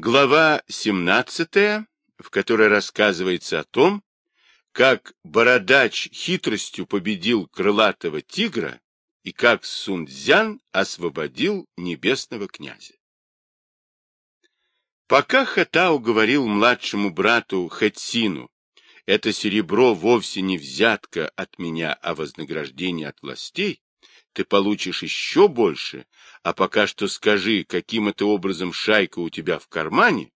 Глава 17, в которой рассказывается о том, как Бородач хитростью победил крылатого тигра и как Сунцзян освободил небесного князя. Пока Хатау говорил младшему брату Хэтсину, это серебро вовсе не взятка от меня, а вознаграждение от властей, ты получишь еще больше, а пока что скажи, каким это образом шайка у тебя в кармане.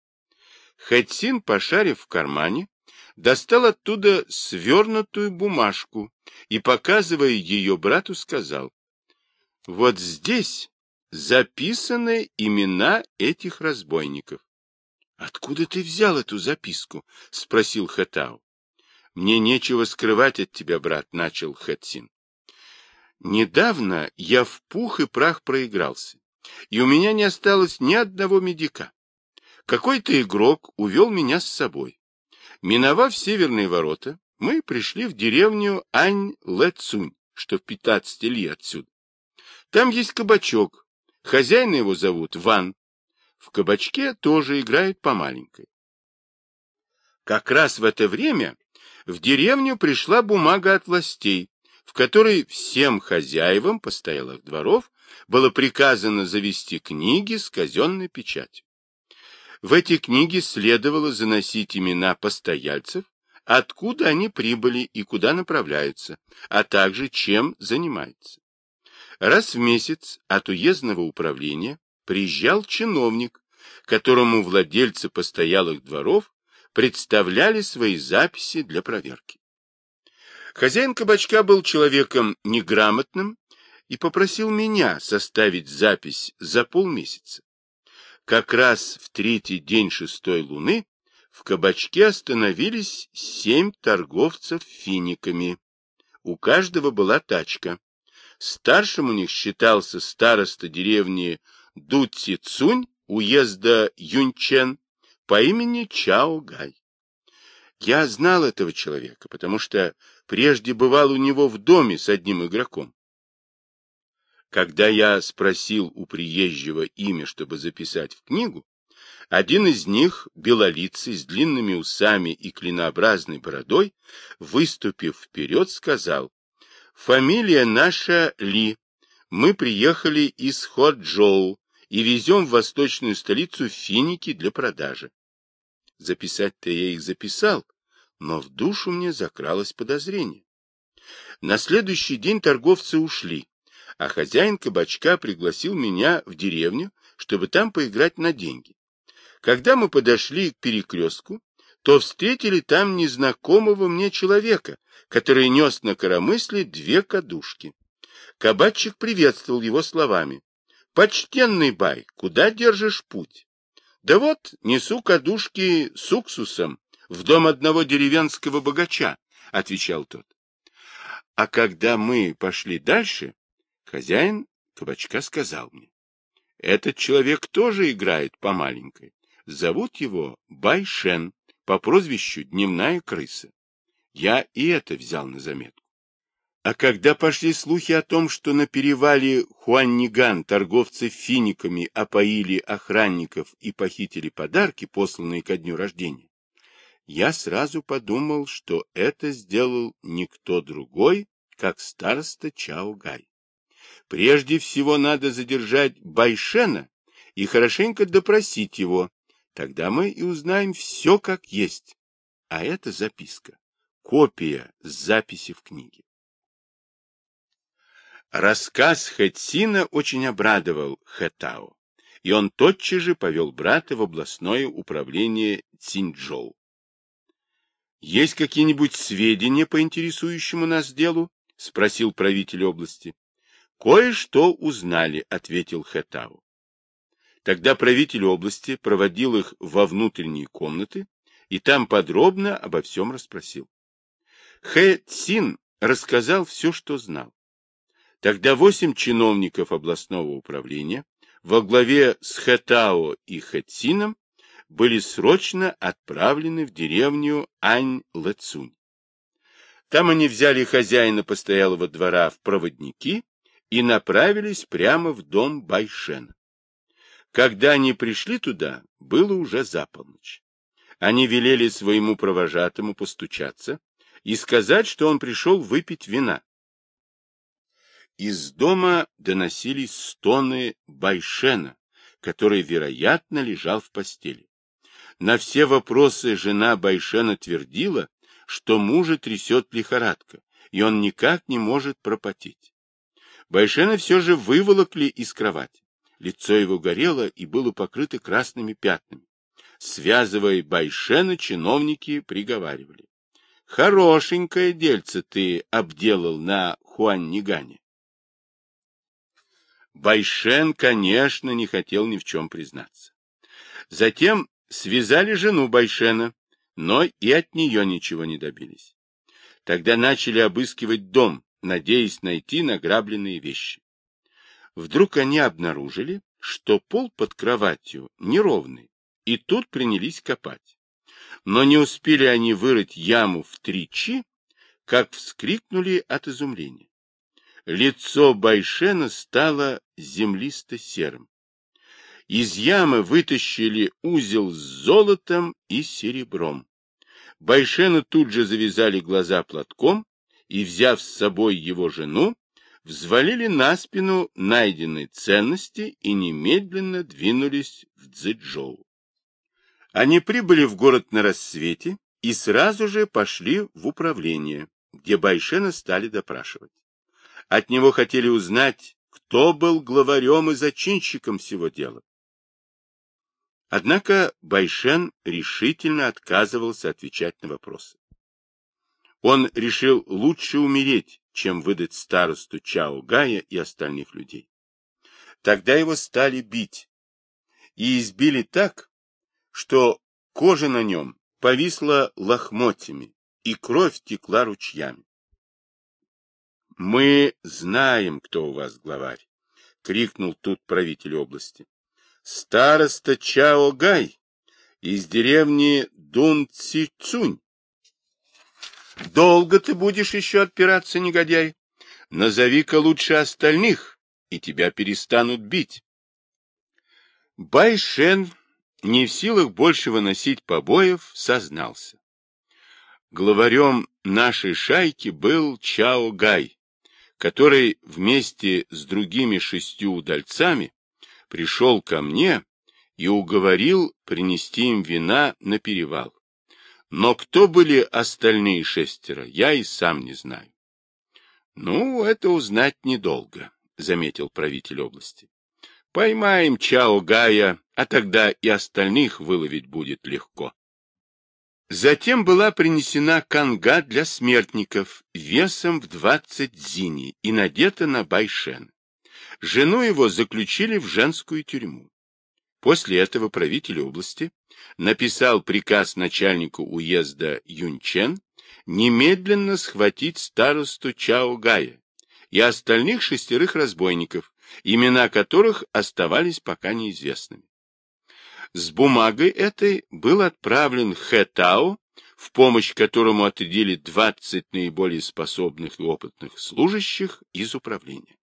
Хэтсин, пошарив в кармане, достал оттуда свернутую бумажку и, показывая ее брату, сказал, «Вот здесь записаны имена этих разбойников». «Откуда ты взял эту записку?» — спросил Хэтау. «Мне нечего скрывать от тебя, брат», — начал Хэтсин. Недавно я в пух и прах проигрался, и у меня не осталось ни одного медика. Какой-то игрок увел меня с собой. Миновав северные ворота, мы пришли в деревню Ань-Лэ-Цунь, что в 15 ли отсюда. Там есть кабачок, хозяина его зовут Ван. В кабачке тоже играют по маленькой. Как раз в это время в деревню пришла бумага от властей, в которой всем хозяевам постоялых дворов было приказано завести книги с казенной печатью. В эти книги следовало заносить имена постояльцев, откуда они прибыли и куда направляются, а также чем занимаются. Раз в месяц от уездного управления приезжал чиновник, которому владельцы постоялых дворов представляли свои записи для проверки. Хозяин кабачка был человеком неграмотным и попросил меня составить запись за полмесяца. Как раз в третий день шестой луны в кабачке остановились семь торговцев финиками. У каждого была тачка. Старшим у них считался староста деревни Дуци-Цунь, уезда Юньчен, по имени Чао Гай. Я знал этого человека, потому что прежде бывал у него в доме с одним игроком. Когда я спросил у приезжего имя, чтобы записать в книгу, один из них, белолицый, с длинными усами и клинообразной бородой, выступив вперед, сказал, «Фамилия наша Ли. Мы приехали из Ходжоу и везем в восточную столицу финики для продажи». Записать-то я их записал, но в душу мне закралось подозрение. На следующий день торговцы ушли, а хозяин кабачка пригласил меня в деревню, чтобы там поиграть на деньги. Когда мы подошли к перекрестку, то встретили там незнакомого мне человека, который нес на коромысле две кадушки. Кабачик приветствовал его словами. «Почтенный бай, куда держишь путь?» «Да вот, несу кадушки с уксусом, в дом одного деревенского богача, — отвечал тот. А когда мы пошли дальше, хозяин кабачка сказал мне, этот человек тоже играет по маленькой. Зовут его Байшен, по прозвищу Дневная крыса. Я и это взял на заметку. А когда пошли слухи о том, что на перевале Хуанниган торговцы финиками опоили охранников и похитили подарки, посланные ко дню рождения, я сразу подумал, что это сделал никто другой, как староста Чао-Гай. Прежде всего надо задержать Байшена и хорошенько допросить его. Тогда мы и узнаем все как есть. А это записка, копия записи в книге. Рассказ Хэтсина очень обрадовал Хэтао, и он тотчас же повел брата в областное управление Цинчжоу. Есть какие-нибудь сведения по интересующему нас делу? — спросил правитель области. — Кое-что узнали, — ответил Хэтау. Тогда правитель области проводил их во внутренние комнаты и там подробно обо всем расспросил. Хэ Цин рассказал все, что знал. Тогда восемь чиновников областного управления во главе с Хэтао и Хэцином были срочно отправлены в деревню Ань-Лэцунь. Там они взяли хозяина постоялого двора в проводники и направились прямо в дом Байшена. Когда они пришли туда, было уже за полночь. Они велели своему провожатому постучаться и сказать, что он пришел выпить вина. Из дома доносились стоны Байшена, который, вероятно, лежал в постели. На все вопросы жена Байшена твердила, что мужа трясет лихорадка, и он никак не может пропотеть. Байшена все же выволокли из кровати. Лицо его горело и было покрыто красными пятнами. Связывая Байшена, чиновники приговаривали. Хорошенькое дельце ты обделал на Хуаннигане. Байшен, конечно, не хотел ни в чем признаться. Затем связали жену Байшена, но и от нее ничего не добились. Тогда начали обыскивать дом, надеясь найти награбленные вещи. Вдруг они обнаружили, что пол под кроватью неровный, и тут принялись копать. Но не успели они вырыть яму в три чи, как вскрикнули от изумления. Лицо Байшена стало землисто-серым. Из ямы вытащили узел с золотом и серебром. Байшену тут же завязали глаза платком и, взяв с собой его жену, взвалили на спину найденные ценности и немедленно двинулись в Цзэчжоу. Они прибыли в город на рассвете и сразу же пошли в управление, где Байшена стали допрашивать. От него хотели узнать, кто был главарем и зачинщиком всего дела. Однако Байшен решительно отказывался отвечать на вопросы. Он решил лучше умереть, чем выдать старосту Чао Гая и остальных людей. Тогда его стали бить. И избили так, что кожа на нем повисла лохмотьями, и кровь текла ручьями. Мы знаем, кто у вас главарь, крикнул тут правитель области. Староста Чао Гай из деревни Дун Ци. Долго ты будешь еще отпираться, негодяй? Назови-ка лучше остальных, и тебя перестанут бить. Байшен, не в силах больше выносить побоев, сознался. Главарем нашей шайки был Чао Гай, который вместе с другими шестью удальцами пришел ко мне и уговорил принести им вина на перевал. Но кто были остальные шестеро, я и сам не знаю. — Ну, это узнать недолго, — заметил правитель области. — Поймаем Чао Гая, а тогда и остальных выловить будет легко. Затем была принесена канга для смертников весом в двадцать зини и надета на Байшен. Жену его заключили в женскую тюрьму. После этого правитель области написал приказ начальнику уезда Юнчен немедленно схватить старосту Чао Гая и остальных шестерых разбойников, имена которых оставались пока неизвестными. С бумагой этой был отправлен Хэтао, в помощь которому отрядили 20 наиболее способных и опытных служащих из управления.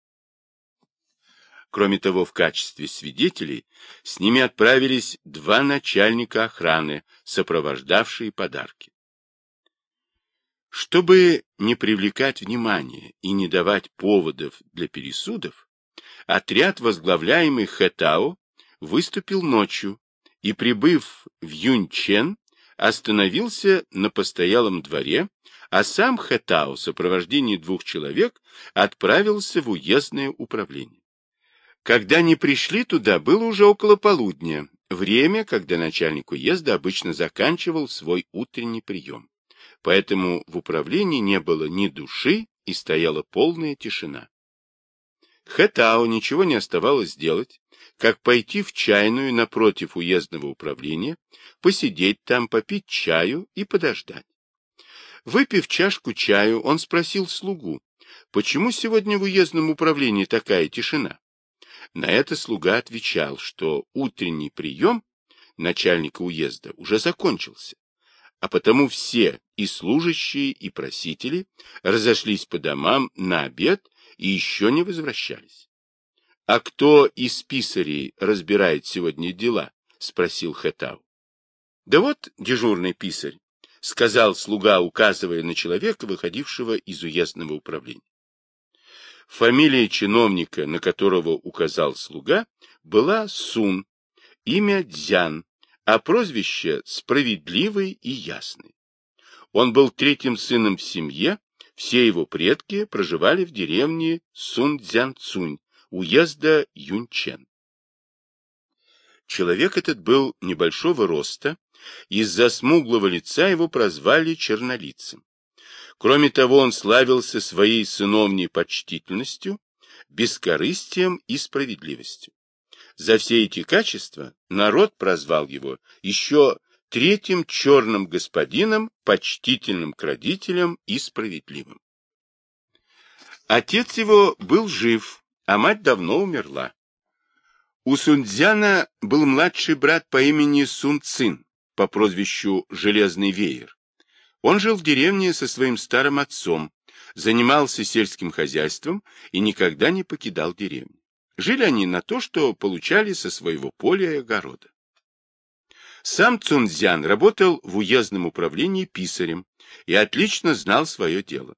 Кроме того, в качестве свидетелей с ними отправились два начальника охраны, сопровождавшие подарки. Чтобы не привлекать внимания и не давать поводов для пересудов, отряд, возглавляемый Хэтао, выступил ночью и, прибыв в Юньчен, остановился на постоялом дворе, а сам Хэтао в сопровождении двух человек отправился в уездное управление. Когда они пришли туда, было уже около полудня, время, когда начальник уезда обычно заканчивал свой утренний прием. Поэтому в управлении не было ни души и стояла полная тишина. Хэтао ничего не оставалось делать, как пойти в чайную напротив уездного управления, посидеть там, попить чаю и подождать. Выпив чашку чаю, он спросил слугу, почему сегодня в уездном управлении такая тишина? На это слуга отвечал, что утренний прием начальника уезда уже закончился, а потому все, и служащие, и просители, разошлись по домам на обед и еще не возвращались. А кто из писарей разбирает сегодня дела? — спросил Хэтау. — Да вот дежурный писарь, — сказал слуга, указывая на человека, выходившего из уездного управления. Фамилия чиновника, на которого указал слуга, была Сун, имя Дзян, а прозвище Справедливый и Ясный. Он был третьим сыном в семье, все его предки проживали в деревне Сун-Дзян-Цунь, уезда Юнчен. Человек этот был небольшого роста, из-за смуглого лица его прозвали чернолицем. Кроме того, он славился своей сыновней почтительностью, бескорыстием и справедливостью. За все эти качества народ прозвал его еще третьим черным господином, почтительным к родителям и справедливым. Отец его был жив, а мать давно умерла. У Сунцзяна был младший брат по имени Сун Цин, по прозвищу Железный Веер. Он жил в деревне со своим старым отцом, занимался сельским хозяйством и никогда не покидал деревню. Жили они на то, что получали со своего поля и огорода. Сам Цунцзян работал в уездном управлении писарем и отлично знал свое дело.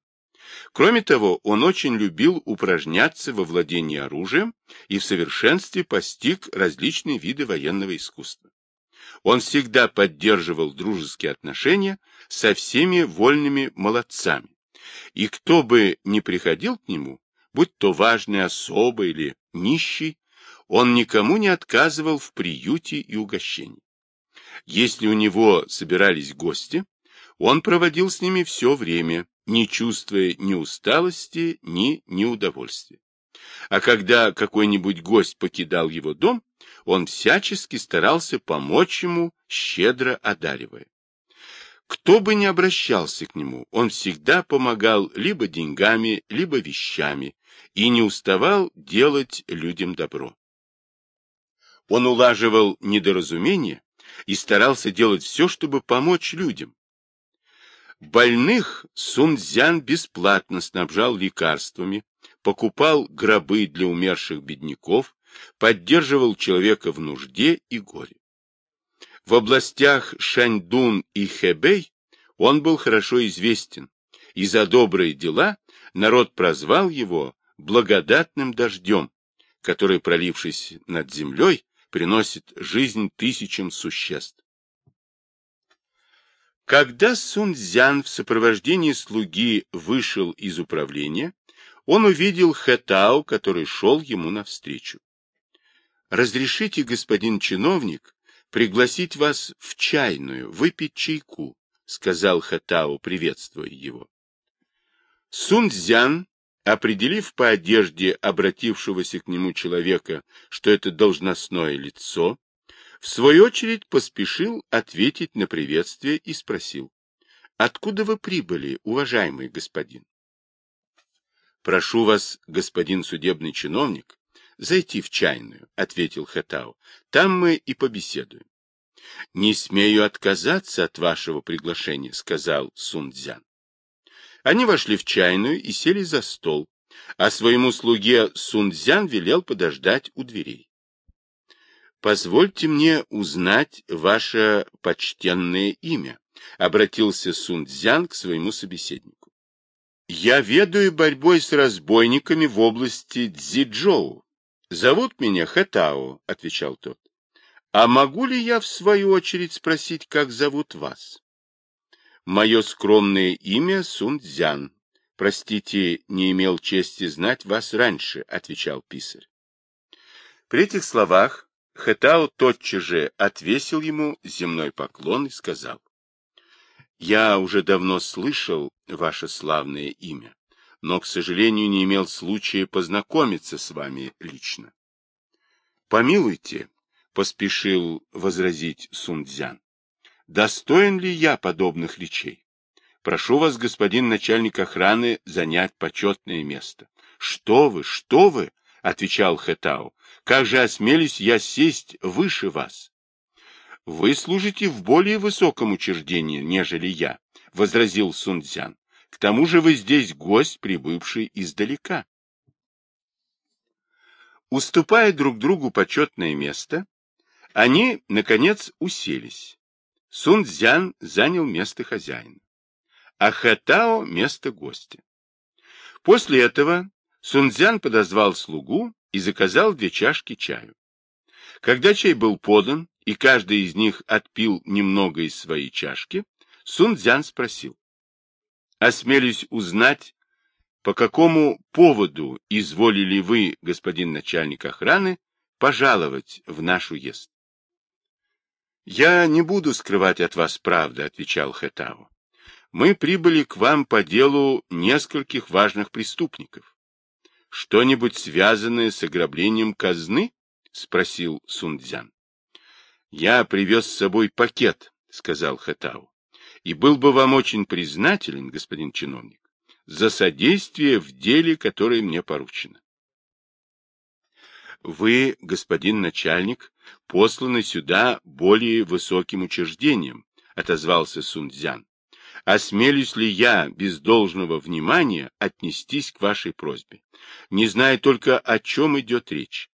Кроме того, он очень любил упражняться во владении оружием и в совершенстве постиг различные виды военного искусства. Он всегда поддерживал дружеские отношения со всеми вольными молодцами. И кто бы ни приходил к нему, будь то важный особа или нищий, он никому не отказывал в приюте и угощении. Если у него собирались гости, он проводил с ними все время, не чувствуя ни усталости, ни неудовольствия. А когда какой-нибудь гость покидал его дом, он всячески старался помочь ему, щедро одаривая. Кто бы ни обращался к нему, он всегда помогал либо деньгами, либо вещами и не уставал делать людям добро. Он улаживал недоразумения и старался делать все, чтобы помочь людям. Больных Сунцзян бесплатно снабжал лекарствами, покупал гробы для умерших бедняков, поддерживал человека в нужде и горе. В областях Шаньдун и Хэбэй он был хорошо известен, и за добрые дела народ прозвал его благодатным дождем, который, пролившись над землей, приносит жизнь тысячам существ. Когда Сунцзян в сопровождении слуги вышел из управления, он увидел Хэтао, который шел ему навстречу. «Разрешите, господин чиновник, пригласить вас в чайную, выпить чайку», — сказал Хэтао, приветствуя его. Сунцзян, определив по одежде обратившегося к нему человека, что это должностное лицо, в свою очередь поспешил ответить на приветствие и спросил, «Откуда вы прибыли, уважаемый господин?» «Прошу вас, господин судебный чиновник, зайти в чайную», — ответил Хэтау. «Там мы и побеседуем». «Не смею отказаться от вашего приглашения», — сказал Сунцзян. Они вошли в чайную и сели за стол, а своему слуге Сунцзян велел подождать у дверей. «Позвольте мне узнать ваше почтенное имя», — обратился Сунцзян к своему собеседнику. «Я ведаю борьбой с разбойниками в области Цзиджоу. Зовут меня Хэтао», — отвечал тот. «А могу ли я, в свою очередь, спросить, как зовут вас?» «Мое скромное имя Сунцзян. Простите, не имел чести знать вас раньше», — отвечал писарь. При этих словах Хэтао тотчас же отвесил ему земной поклон и сказал, «Я уже давно слышал ваше славное имя, но, к сожалению, не имел случая познакомиться с вами лично». «Помилуйте», — поспешил возразить Сунцзян, «достоин ли я подобных речей? Прошу вас, господин начальник охраны, занять почетное место». «Что вы, что вы!» — отвечал Хэтао. — Как же осмелюсь я сесть выше вас? — Вы служите в более высоком учреждении, нежели я, — возразил Сунцзян. — К тому же вы здесь гость, прибывший издалека. Уступая друг другу почетное место, они, наконец, уселись. Сун Цзян занял место хозяина, а Хэтао — место гостя. После этого Сун Цзян подозвал слугу и заказал две чашки чаю. Когда чай был подан, и каждый из них отпил немного из своей чашки, Сун Цзян спросил. «Осмелюсь узнать, по какому поводу изволили вы, господин начальник охраны, пожаловать в наш уезд?» «Я не буду скрывать от вас правды», — отвечал Хэтао. «Мы прибыли к вам по делу нескольких важных преступников. Что-нибудь связанное с ограблением казны?» — спросил Сундзян. «Я привез с собой пакет», — сказал Хэтао, — «и был бы вам очень признателен, господин чиновник, за содействие в деле, которое мне поручено». Вы, господин начальник, посланы сюда более высоким учреждением, отозвался Сунцзян. Осмелюсь ли я без должного внимания отнестись к вашей просьбе, не зная только, о чем идет речь?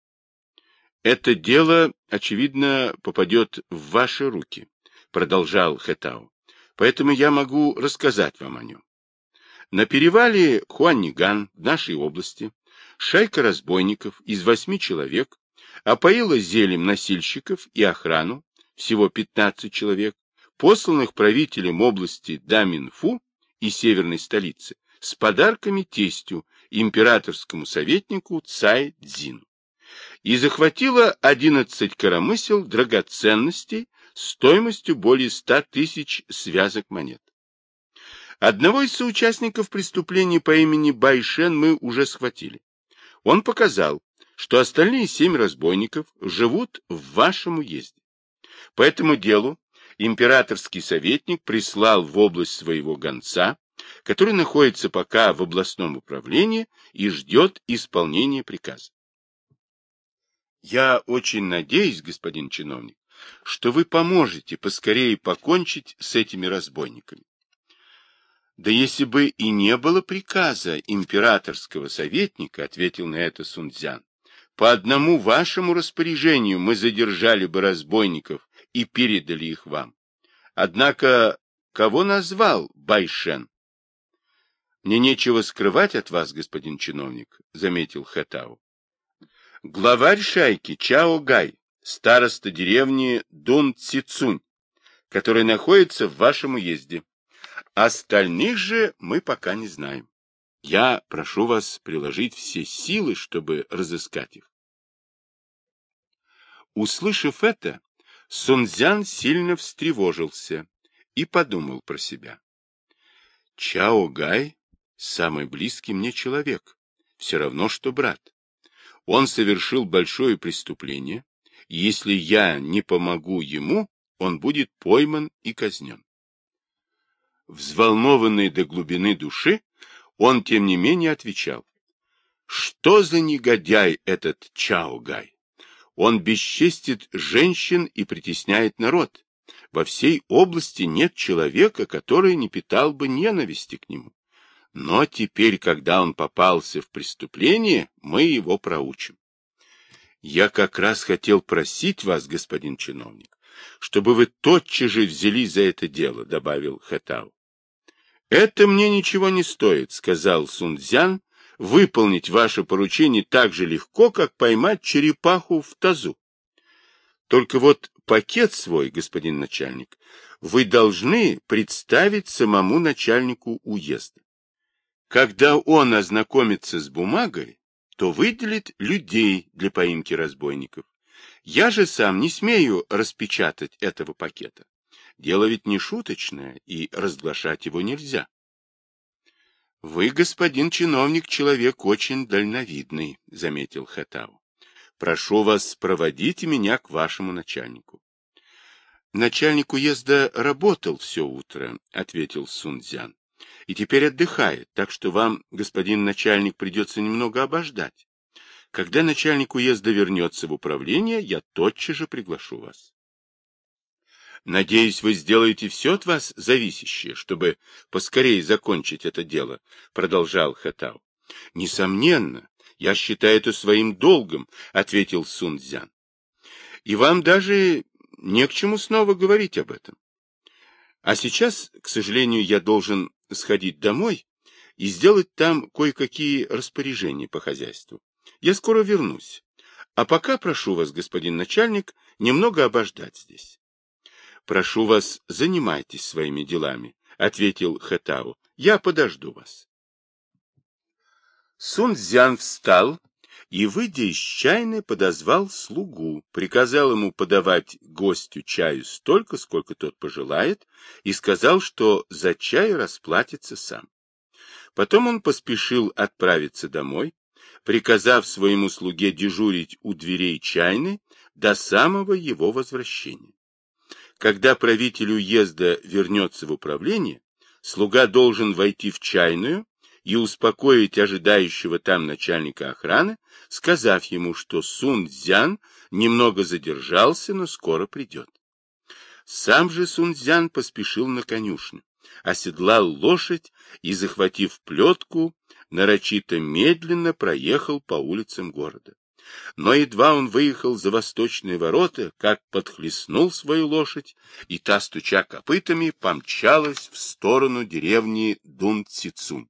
Это дело, очевидно, попадет в ваши руки, продолжал Хэтау. Поэтому я могу рассказать вам о нем. На перевале Хуанниган в нашей области шайка разбойников из восьми человек опоила зелем носильщиков и охрану, всего 15 человек, посланных правителем области Даминфу и северной столицы, с подарками тестю, императорскому советнику Цай Цзину. И захватила 11 коромысел драгоценностей стоимостью более 100 тысяч связок монет. Одного из соучастников преступления по имени Байшен мы уже схватили. Он показал, что остальные семь разбойников живут в вашем уезде. По этому делу императорский советник прислал в область своего гонца, который находится пока в областном управлении и ждет исполнения приказа. Я очень надеюсь, господин чиновник, что вы поможете поскорее покончить с этими разбойниками. Да если бы и не было приказа императорского советника, ответил на это Сунцзян, по одному вашему распоряжению мы задержали бы разбойников и передали их вам. Однако, кого назвал Байшен? Мне нечего скрывать от вас, господин чиновник, заметил Хэтау. Главарь шайки Чао Гай, староста деревни Дун Цицунь, который находится в вашем уезде. Остальных же мы пока не знаем. Я прошу вас приложить все силы, чтобы разыскать их. Услышав это, Сунцзян сильно встревожился и подумал про себя. Чао Гай — самый близкий мне человек, все равно, что брат. Он совершил большое преступление, и если я не помогу ему, он будет пойман и казнен. Взволнованный до глубины души, он, тем не менее, отвечал. Что за негодяй этот Чао-Гай? Он бесчестит женщин и притесняет народ. Во всей области нет человека, который не питал бы ненависти к нему. Но теперь, когда он попался в преступление, мы его проучим. Я как раз хотел просить вас, господин чиновник, чтобы вы тотчас же взялись за это дело, добавил Хэтау. Это мне ничего не стоит, сказал Сунцзян. Выполнить ваше поручение так же легко, как поймать черепаху в тазу. Только вот пакет свой, господин начальник, вы должны представить самому начальнику уезда. Когда он ознакомится с бумагой, то выделит людей для поимки разбойников. Я же сам не смею распечатать этого пакета. Дело ведь не шуточное, и разглашать его нельзя. — Вы, господин чиновник, человек очень дальновидный, — заметил Хэтау. — Прошу вас, проводите меня к вашему начальнику. — Начальник уезда работал все утро, — ответил Сунцзян, — и теперь отдыхает, так что вам, господин начальник, придется немного обождать. Когда начальник уезда вернется в управление, я тотчас же приглашу вас. Надеюсь, вы сделаете все от вас зависящее, чтобы поскорее закончить это дело, — продолжал Хатау. Несомненно, Я считаю это своим долгом, — ответил Сунцзян. И вам даже не к чему снова говорить об этом. А сейчас, к сожалению, я должен сходить домой и сделать там кое-какие распоряжения по хозяйству. Я скоро вернусь. А пока прошу вас, господин начальник, немного обождать здесь. — Прошу вас, занимайтесь своими делами, — ответил Хэтау. — Я подожду вас. Сунцзян встал и, выйдя из чайной, подозвал слугу, приказал ему подавать гостю чаю столько, сколько тот пожелает, и сказал, что за чай расплатится сам. Потом он поспешил отправиться домой, приказав своему слуге дежурить у дверей чайной до самого его возвращения. Когда правитель уезда вернется в управление, слуга должен войти в чайную и успокоить ожидающего там начальника охраны, сказав ему, что Сун Цзян немного задержался, но скоро придет. Сам же Сун Цзян поспешил на конюшню, оседлал лошадь и, захватив плетку, нарочито медленно проехал по улицам города. Но едва он выехал за восточные ворота, как подхлестнул свою лошадь, и та, стуча копытами, помчалась в сторону деревни Дун-Цицунь.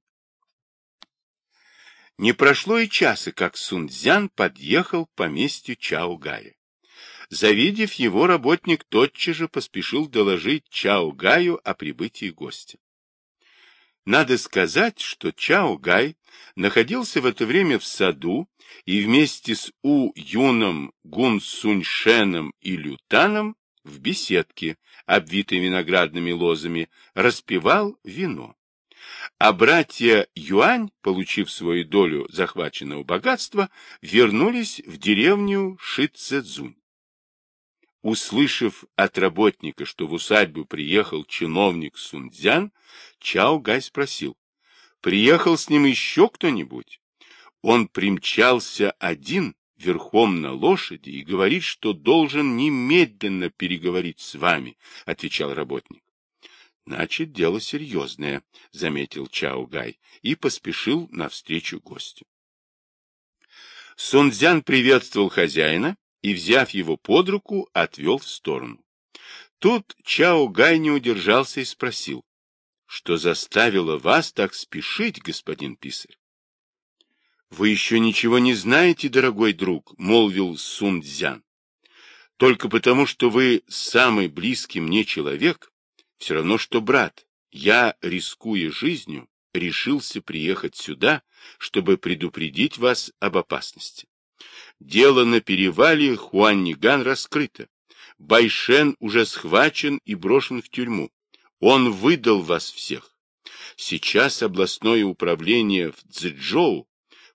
Не прошло и часа, как Сунцзян подъехал к поместью Чао-Гая. Завидев его, работник тотчас же поспешил доложить Чао-Гаю о прибытии гостя. Надо сказать, что Чао-Гай находился в это время в саду и вместе с У Юном, Гун Суньшеном и Лютаном в беседке, обвитой виноградными лозами, распивал вино. А братья Юань, получив свою долю захваченного богатства, вернулись в деревню Шицзэцзунь. Услышав от работника, что в усадьбу приехал чиновник Сунцзян, Чао Гай спросил, приехал с ним еще кто-нибудь? Он примчался один, верхом на лошади, и говорит, что должен немедленно переговорить с вами, — отвечал работник. — Значит, дело серьезное, — заметил Чао Гай и поспешил навстречу гостю. Сунцзян приветствовал хозяина и, взяв его под руку, отвел в сторону. Тут Чао Гай не удержался и спросил, что заставило вас так спешить, господин писарь? — Вы еще ничего не знаете, дорогой друг, — молвил Сун Цзян. — Только потому, что вы самый близкий мне человек, все равно, что брат, я, рискуя жизнью, решился приехать сюда, чтобы предупредить вас об опасности. Дело на перевале Хуанниган раскрыто. Байшен уже схвачен и брошен в тюрьму. Он выдал вас всех. Сейчас областное управление в Цзэчжоу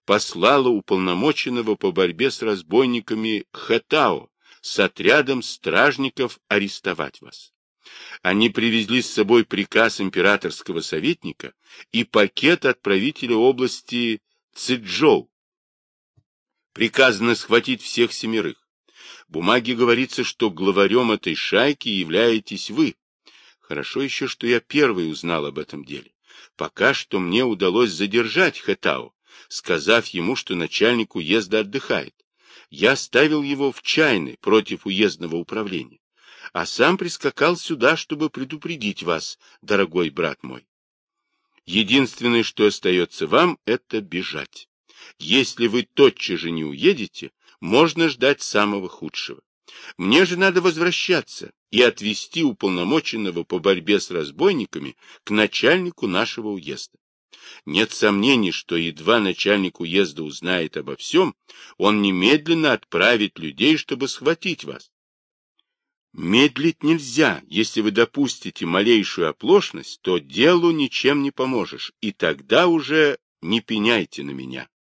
послала уполномоченного по борьбе с разбойниками Хэтао с отрядом стражников арестовать вас. Они привезли с собой приказ императорского советника и пакет от правителя области Цзэчжоу. Приказано схватить всех семерых. В бумаге говорится, что главарем этой шайки являетесь вы. Хорошо еще, что я первый узнал об этом деле. Пока что мне удалось задержать Хэтао, сказав ему, что начальник уезда отдыхает. Я ставил его в чайный против уездного управления, а сам прискакал сюда, чтобы предупредить вас, дорогой брат мой. Единственное, что остается вам, это бежать. Если вы тотчас же не уедете, можно ждать самого худшего. Мне же надо возвращаться и отвести уполномоченного по борьбе с разбойниками к начальнику нашего уезда. Нет сомнений, что едва начальник уезда узнает обо всем, он немедленно отправит людей, чтобы схватить вас. Медлить нельзя. Если вы допустите малейшую оплошность, то делу ничем не поможешь, и тогда уже не пеняйте на меня.